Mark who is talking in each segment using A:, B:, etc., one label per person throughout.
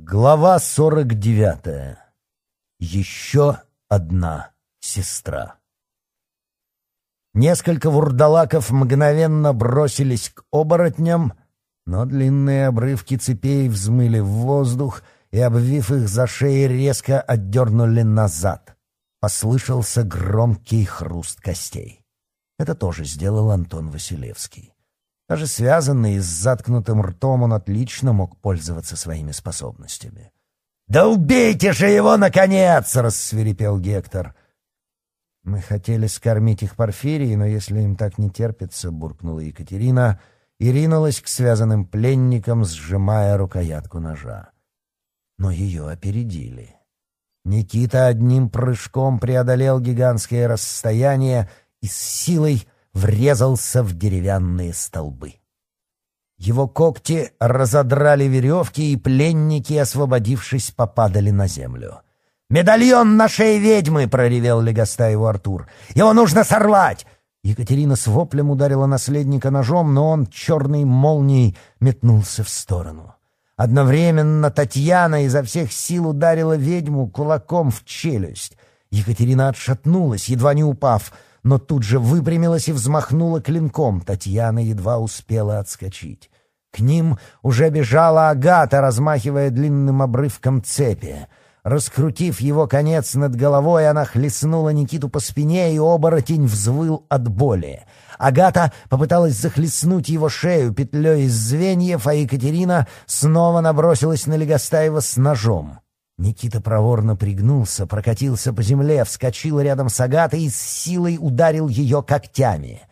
A: Глава 49. Еще одна сестра. Несколько вурдалаков мгновенно бросились к оборотням, но длинные обрывки цепей взмыли в воздух и, обвив их за шеи, резко отдернули назад. Послышался громкий хруст костей. Это тоже сделал Антон Василевский. Даже связанный с заткнутым ртом, он отлично мог пользоваться своими способностями. «Да убейте же его, наконец!» — рассверепел Гектор. «Мы хотели скормить их Порфирии, но если им так не терпится», — буркнула Екатерина и ринулась к связанным пленникам, сжимая рукоятку ножа. Но ее опередили. Никита одним прыжком преодолел гигантское расстояние и с силой — врезался в деревянные столбы. Его когти разодрали веревки, и пленники, освободившись, попадали на землю. «Медальон на шее ведьмы!» — проревел Легостаеву Артур. «Его нужно сорвать!» Екатерина с воплем ударила наследника ножом, но он черной молнией метнулся в сторону. Одновременно Татьяна изо всех сил ударила ведьму кулаком в челюсть. Екатерина отшатнулась, едва не упав — но тут же выпрямилась и взмахнула клинком. Татьяна едва успела отскочить. К ним уже бежала Агата, размахивая длинным обрывком цепи. Раскрутив его конец над головой, она хлестнула Никиту по спине, и оборотень взвыл от боли. Агата попыталась захлестнуть его шею петлей из звеньев, а Екатерина снова набросилась на Легостаева с ножом. Никита проворно пригнулся, прокатился по земле, вскочил рядом с Агатой и с силой ударил ее когтями.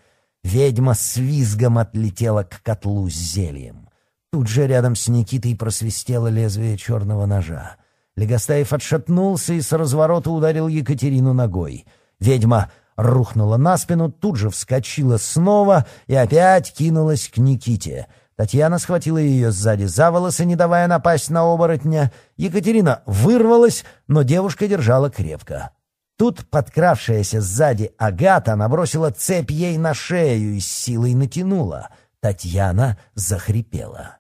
A: Ведьма с визгом отлетела к котлу с зельем. Тут же рядом с Никитой просвистело лезвие черного ножа. Легостаев отшатнулся и с разворота ударил Екатерину ногой. Ведьма рухнула на спину, тут же вскочила снова и опять кинулась к Никите — Татьяна схватила ее сзади за волосы, не давая напасть на оборотня. Екатерина вырвалась, но девушка держала крепко. Тут подкравшаяся сзади Агата набросила цепь ей на шею и с силой натянула. Татьяна захрипела.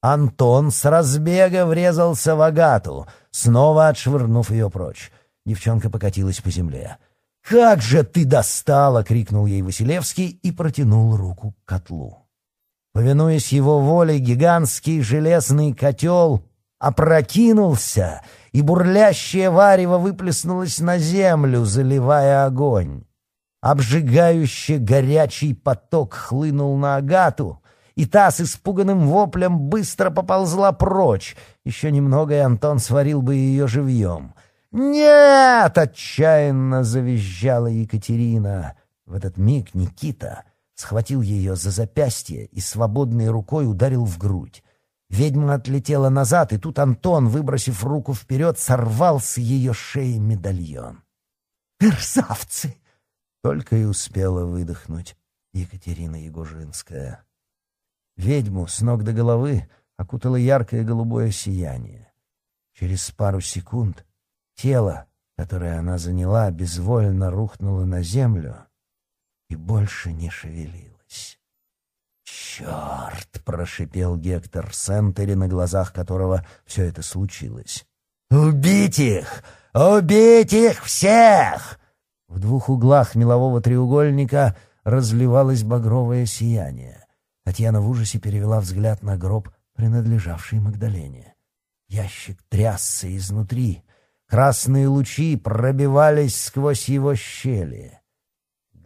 A: Антон с разбега врезался в Агату, снова отшвырнув ее прочь. Девчонка покатилась по земле. «Как же ты достала!» — крикнул ей Василевский и протянул руку к котлу. Повинуясь его воле, гигантский железный котел опрокинулся, и бурлящее варево выплеснулось на землю, заливая огонь. Обжигающий горячий поток хлынул на Агату, и та с испуганным воплем быстро поползла прочь. Еще немного, и Антон сварил бы ее живьем. «Нет!» — отчаянно завизжала Екатерина. В этот миг Никита — схватил ее за запястье и свободной рукой ударил в грудь. Ведьма отлетела назад, и тут Антон, выбросив руку вперед, сорвал с ее шеи медальон. «Мерзавцы!» — только и успела выдохнуть Екатерина Егужинская. Ведьму с ног до головы окутало яркое голубое сияние. Через пару секунд тело, которое она заняла, безвольно рухнуло на землю — и больше не шевелилась. «Черт!» — прошипел Гектор Сентери, на глазах которого все это случилось. «Убить их! Убить их всех!» В двух углах мелового треугольника разливалось багровое сияние. Татьяна в ужасе перевела взгляд на гроб, принадлежавший Магдалене. Ящик трясся изнутри. Красные лучи пробивались сквозь его щели.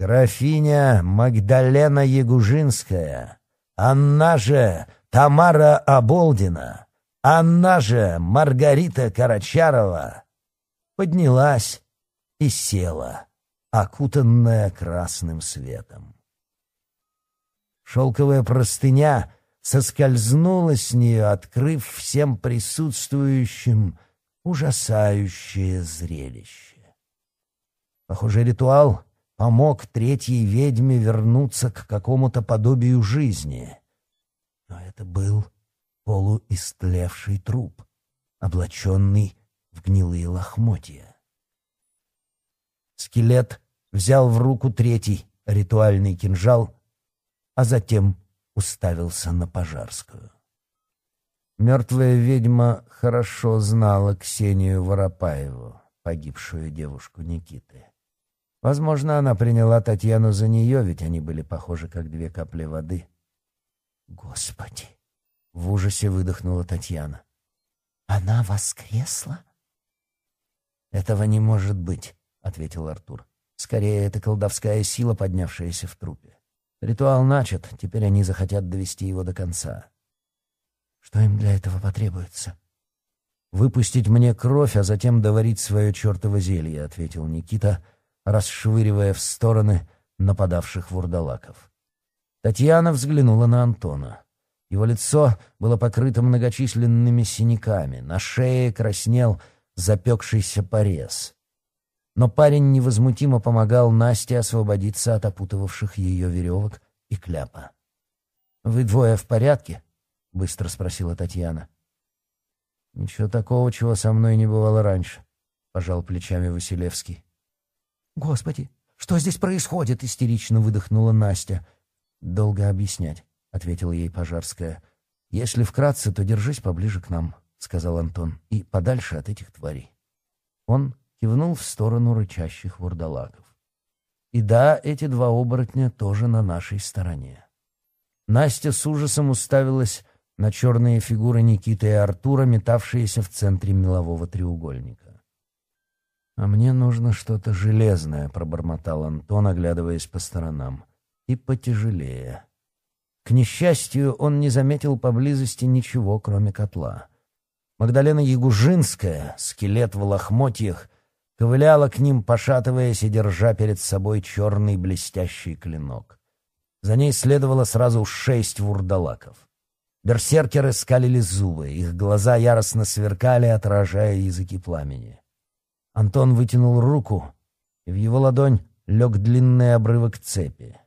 A: Графиня Магдалена Ягужинская, она же Тамара Оболдина, она же Маргарита Карачарова, поднялась и села, окутанная красным светом. Шелковая простыня соскользнула с нее, открыв всем присутствующим ужасающее зрелище. Похоже, ритуал — помог третьей ведьме вернуться к какому-то подобию жизни. Но это был полуистлевший труп, облаченный в гнилые лохмотья. Скелет взял в руку третий ритуальный кинжал, а затем уставился на пожарскую. Мертвая ведьма хорошо знала Ксению Воропаеву, погибшую девушку Никиты. Возможно, она приняла Татьяну за нее, ведь они были похожи, как две капли воды. Господи! В ужасе выдохнула Татьяна. Она воскресла? Этого не может быть, ответил Артур. Скорее, это колдовская сила, поднявшаяся в трупе. Ритуал начат, теперь они захотят довести его до конца. Что им для этого потребуется? Выпустить мне кровь, а затем доварить свое чертово зелье, ответил Никита, — расшвыривая в стороны нападавших вурдалаков. Татьяна взглянула на Антона. Его лицо было покрыто многочисленными синяками, на шее краснел запекшийся порез. Но парень невозмутимо помогал Насте освободиться от опутывавших ее веревок и кляпа. «Вы двое в порядке?» — быстро спросила Татьяна. «Ничего такого, чего со мной не бывало раньше», — пожал плечами Василевский. «Господи, что здесь происходит?» — истерично выдохнула Настя. «Долго объяснять», — ответила ей Пожарская. «Если вкратце, то держись поближе к нам», — сказал Антон, — «и подальше от этих тварей». Он кивнул в сторону рычащих вурдалаков. «И да, эти два оборотня тоже на нашей стороне». Настя с ужасом уставилась на черные фигуры Никиты и Артура, метавшиеся в центре мелового треугольника. «А мне нужно что-то железное», — пробормотал Антон, оглядываясь по сторонам. «И потяжелее». К несчастью, он не заметил поблизости ничего, кроме котла. Магдалена Ягужинская, скелет в лохмотьях, ковыляла к ним, пошатываясь и держа перед собой черный блестящий клинок. За ней следовало сразу шесть вурдалаков. Берсеркеры скалили зубы, их глаза яростно сверкали, отражая языки пламени. Антон вытянул руку, и в его ладонь лег длинный обрывок цепи.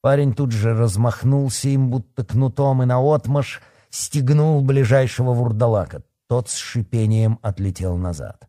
A: Парень тут же размахнулся им, будто кнутом, и наотмашь стегнул ближайшего вурдалака. Тот с шипением отлетел назад.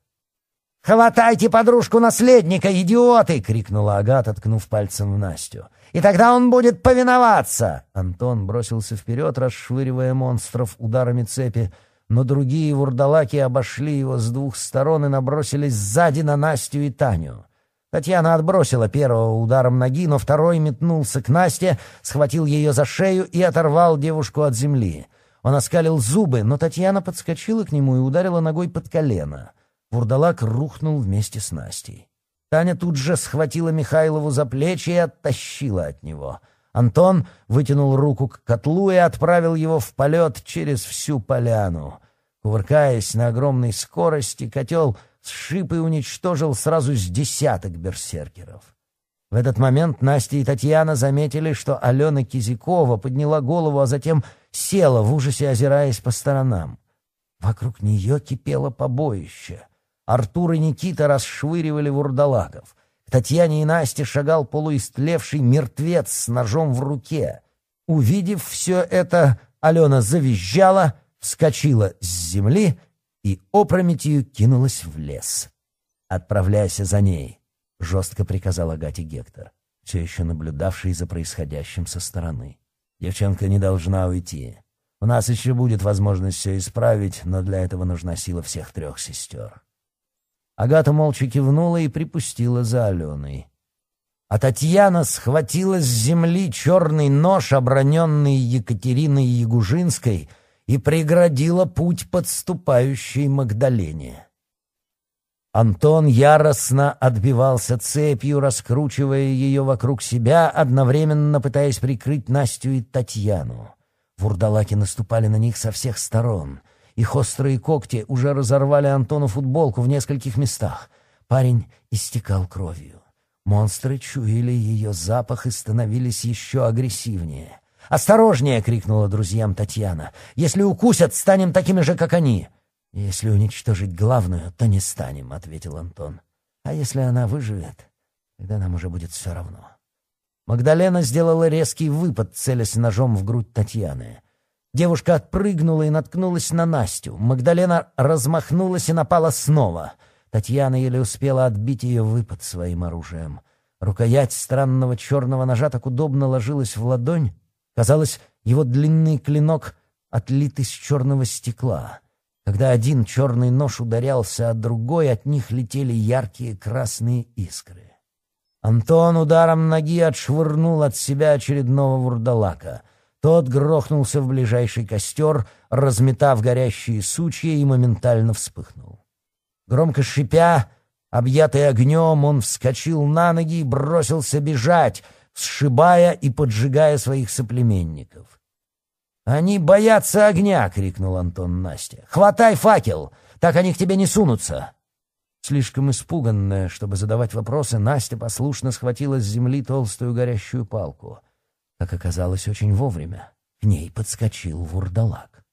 A: «Хватайте подружку наследника, идиоты!» — крикнула Агата, ткнув пальцем в Настю. «И тогда он будет повиноваться!» Антон бросился вперед, расшвыривая монстров ударами цепи, но другие вурдалаки обошли его с двух сторон и набросились сзади на Настю и Таню. Татьяна отбросила первого ударом ноги, но второй метнулся к Насте, схватил ее за шею и оторвал девушку от земли. Он оскалил зубы, но Татьяна подскочила к нему и ударила ногой под колено. Вурдалак рухнул вместе с Настей. Таня тут же схватила Михайлову за плечи и оттащила от него — Антон вытянул руку к котлу и отправил его в полет через всю поляну. Кувыркаясь на огромной скорости, котел сшиб и уничтожил сразу с десяток берсеркеров. В этот момент Настя и Татьяна заметили, что Алена Кизякова подняла голову, а затем села в ужасе, озираясь по сторонам. Вокруг нее кипело побоище. Артур и Никита расшвыривали вурдалаков — Татьяне и Насте шагал полуистлевший мертвец с ножом в руке. Увидев все это, Алена завизжала, вскочила с земли и опрометью кинулась в лес. «Отправляйся за ней», — жестко приказал Агате Гектор, все еще наблюдавший за происходящим со стороны. «Девчонка не должна уйти. У нас еще будет возможность все исправить, но для этого нужна сила всех трех сестер». Агата молча кивнула и припустила за Аленой. А Татьяна схватила с земли черный нож, оброненный Екатериной Ягужинской, и преградила путь подступающей Магдалине. Антон яростно отбивался цепью, раскручивая ее вокруг себя, одновременно пытаясь прикрыть Настю и Татьяну. Вурдалаки наступали на них со всех сторон — их острые когти уже разорвали Антону футболку в нескольких местах. Парень истекал кровью. Монстры чуяли ее запах и становились еще агрессивнее. «Осторожнее!» — крикнула друзьям Татьяна. «Если укусят, станем такими же, как они!» «Если уничтожить главную, то не станем», — ответил Антон. «А если она выживет, тогда нам уже будет все равно». Магдалена сделала резкий выпад, целясь ножом в грудь Татьяны. Девушка отпрыгнула и наткнулась на Настю. Магдалена размахнулась и напала снова. Татьяна еле успела отбить ее выпад своим оружием. Рукоять странного черного ножа так удобно ложилась в ладонь. Казалось, его длинный клинок отлит из черного стекла. Когда один черный нож ударялся, а другой от них летели яркие красные искры. Антон ударом ноги отшвырнул от себя очередного вурдалака — тот грохнулся в ближайший костер, разметав горящие сучья и моментально вспыхнул. Громко шипя, объятый огнем, он вскочил на ноги и бросился бежать, сшибая и поджигая своих соплеменников. «Они боятся огня!» — крикнул Антон Настя. «Хватай факел! Так они к тебе не сунутся!» Слишком испуганная, чтобы задавать вопросы, Настя послушно схватила с земли толстую горящую палку — как оказалось, очень вовремя. К ней подскочил вурдалак.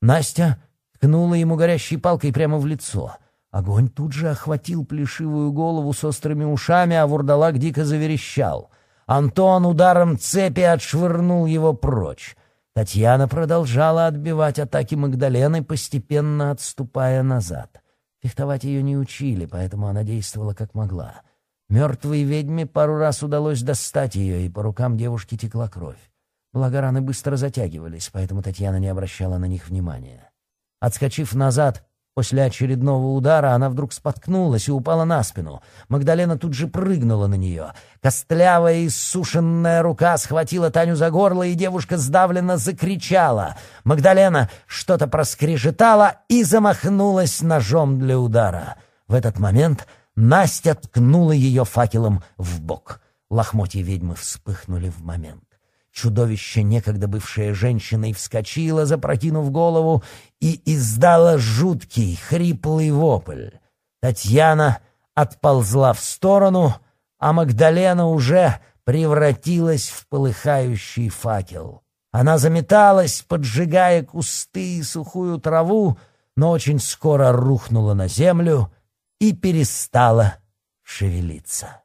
A: Настя ткнула ему горящей палкой прямо в лицо. Огонь тут же охватил плешивую голову с острыми ушами, а вурдалак дико заверещал. Антон ударом цепи отшвырнул его прочь. Татьяна продолжала отбивать атаки Магдалены, постепенно отступая назад. Фехтовать ее не учили, поэтому она действовала как могла — Мертвой ведьме пару раз удалось достать ее, и по рукам девушки текла кровь. Благо раны быстро затягивались, поэтому Татьяна не обращала на них внимания. Отскочив назад, после очередного удара она вдруг споткнулась и упала на спину. Магдалена тут же прыгнула на нее. Костлявая и сушенная рука схватила Таню за горло, и девушка сдавленно закричала. Магдалена что-то проскрежетала и замахнулась ножом для удара. В этот момент... Настя ткнула ее факелом в бок. Лохмотья ведьмы вспыхнули в момент. Чудовище, некогда бывшее женщиной, вскочило, запрокинув голову, и издало жуткий, хриплый вопль. Татьяна отползла в сторону, а Магдалена уже превратилась в полыхающий факел. Она заметалась, поджигая кусты и сухую траву, но очень скоро рухнула на землю и перестала шевелиться.